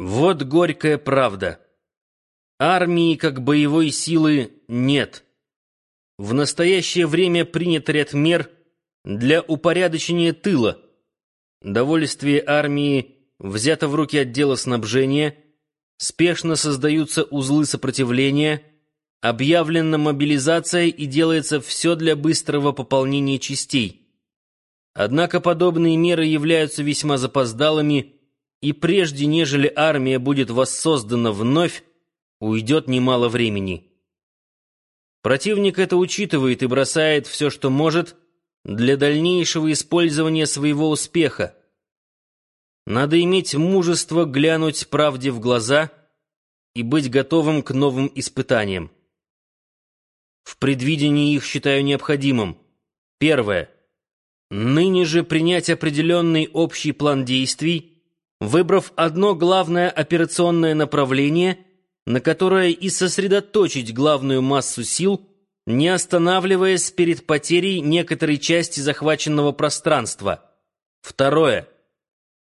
Вот горькая правда. Армии как боевой силы нет. В настоящее время принят ряд мер для упорядочения тыла. Довольствие армии взято в руки отдела снабжения, спешно создаются узлы сопротивления, объявлена мобилизация и делается все для быстрого пополнения частей. Однако подобные меры являются весьма запоздалыми и прежде нежели армия будет воссоздана вновь, уйдет немало времени. Противник это учитывает и бросает все, что может, для дальнейшего использования своего успеха. Надо иметь мужество глянуть правде в глаза и быть готовым к новым испытаниям. В предвидении их считаю необходимым. Первое. Ныне же принять определенный общий план действий – выбрав одно главное операционное направление, на которое и сосредоточить главную массу сил, не останавливаясь перед потерей некоторой части захваченного пространства. Второе.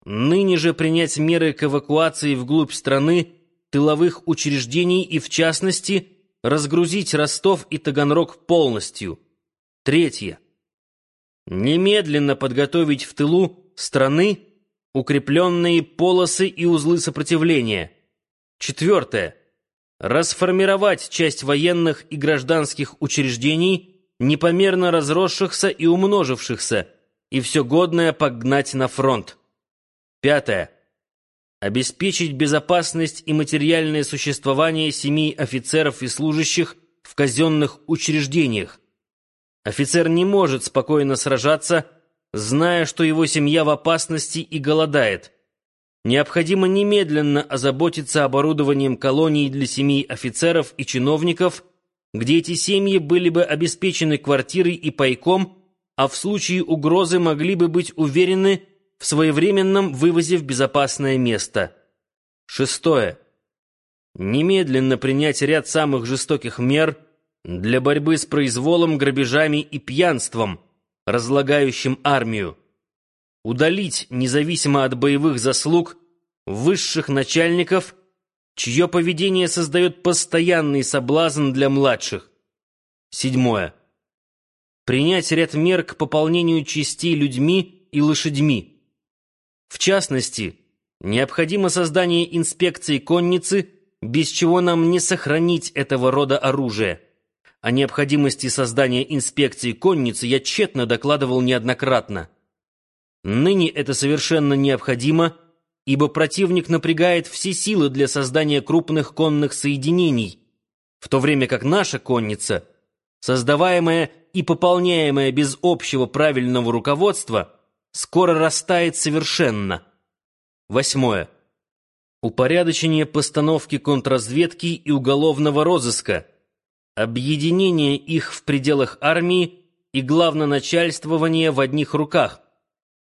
Ныне же принять меры к эвакуации вглубь страны тыловых учреждений и, в частности, разгрузить Ростов и Таганрог полностью. Третье. Немедленно подготовить в тылу страны укрепленные полосы и узлы сопротивления. Четвертое. Расформировать часть военных и гражданских учреждений, непомерно разросшихся и умножившихся, и все годное погнать на фронт. Пятое. Обеспечить безопасность и материальное существование семей офицеров и служащих в казенных учреждениях. Офицер не может спокойно сражаться зная, что его семья в опасности и голодает. Необходимо немедленно озаботиться оборудованием колоний для семей офицеров и чиновников, где эти семьи были бы обеспечены квартирой и пайком, а в случае угрозы могли бы быть уверены в своевременном вывозе в безопасное место. Шестое. Немедленно принять ряд самых жестоких мер для борьбы с произволом, грабежами и пьянством – разлагающим армию, удалить, независимо от боевых заслуг, высших начальников, чье поведение создает постоянный соблазн для младших. Седьмое. Принять ряд мер к пополнению частей людьми и лошадьми. В частности, необходимо создание инспекции конницы, без чего нам не сохранить этого рода оружия. О необходимости создания инспекции конницы я тщетно докладывал неоднократно. Ныне это совершенно необходимо, ибо противник напрягает все силы для создания крупных конных соединений, в то время как наша конница, создаваемая и пополняемая без общего правильного руководства, скоро растает совершенно. Восьмое. Упорядочение постановки контрразведки и уголовного розыска – объединение их в пределах армии и главноначальствование в одних руках,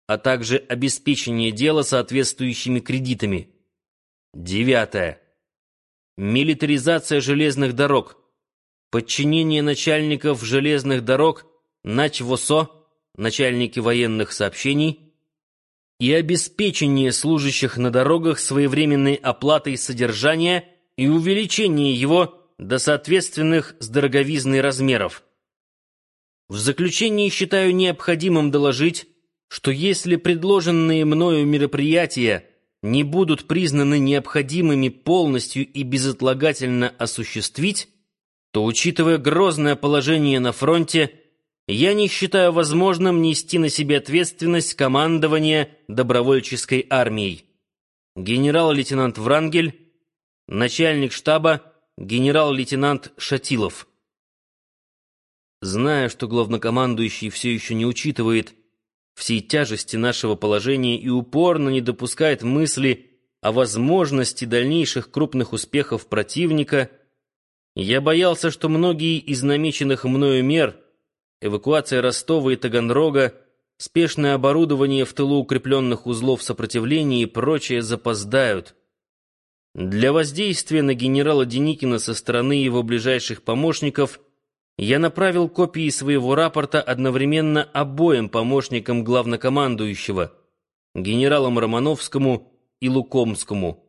а также обеспечение дела соответствующими кредитами. Девятое. Милитаризация железных дорог. Подчинение начальников железных дорог начвосо, начальники военных сообщений, и обеспечение служащих на дорогах своевременной оплатой содержания и увеличение его до соответственных с дороговизной размеров. В заключении считаю необходимым доложить, что если предложенные мною мероприятия не будут признаны необходимыми полностью и безотлагательно осуществить, то, учитывая грозное положение на фронте, я не считаю возможным нести на себе ответственность командования добровольческой армией. Генерал-лейтенант Врангель, начальник штаба генерал-лейтенант Шатилов. Зная, что главнокомандующий все еще не учитывает всей тяжести нашего положения и упорно не допускает мысли о возможности дальнейших крупных успехов противника, я боялся, что многие из намеченных мною мер, эвакуация Ростова и Таганрога, спешное оборудование в тылу укрепленных узлов сопротивления и прочее запоздают – для воздействия на генерала Деникина со стороны его ближайших помощников я направил копии своего рапорта одновременно обоим помощникам главнокомандующего, генералам Романовскому и Лукомскому.